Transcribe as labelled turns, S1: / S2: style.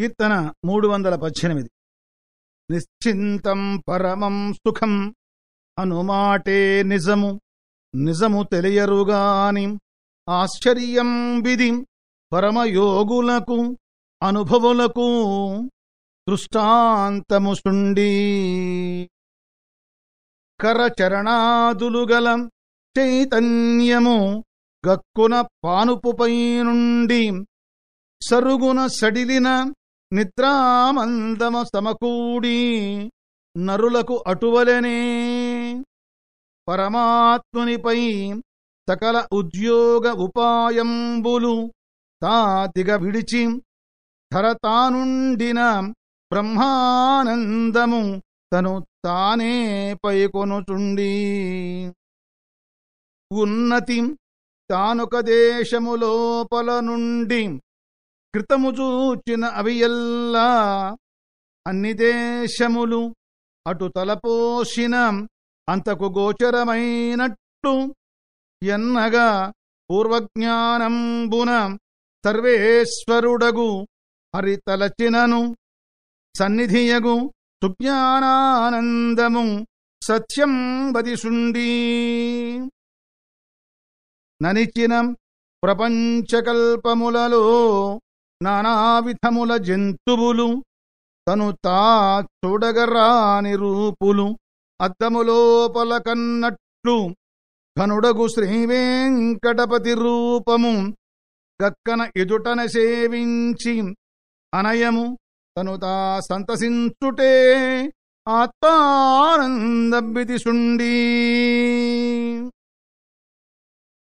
S1: కీర్తన మూడు వందల పద్దెనిమిది నిశ్చింతం పరమం సుఖం అనుమాటే నిజము నిజము తెలియరుగాని ఆశ్చర్యం విధి పరమయోగులకు అనుభవులకు దృష్టాంతము సుండి. కరచరణాదులు గల చైతన్యము గక్కున పానుపుపై నుండి సరుగున సడిలిన నిద్రామందమ సమకూడి నరులకు అటువలనే. పరమాత్మునిపై సకల ఉద్యోగ ఉపాయంబులు తాతిగ విడిచి ధరతానుండిన బ్రహ్మానందము తను తానే పైకొనుచుండి. ఉన్నతి తానుక దేశము లోపల నుండి కృతము చూచిన అవియల్లా అన్ని దేశములు అటు తలపోసిన అంతకు గోచరమైనట్టు ఎన్నగా పూర్వజ్ఞానంబున సర్వేశ్వరుడగు హరితలచినను సన్నిధియగు సుజ్ఞానానందము సత్యం బదిసుండీ ననిచిన ప్రపంచకల్పములలో నానావిధముల జంతువులు తను తా చూడగరాని రూపులు అద్దములోపల కన్నట్లు ఘనుడగు శ్రీవేంకటపతి రూపము గక్కన ఎదుటన సేవించి అనయము తను తా సంతసించుటే ఆత్మానందబిదిసుండీ